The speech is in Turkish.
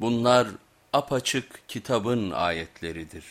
Bunlar apaçık kitabın ayetleridir.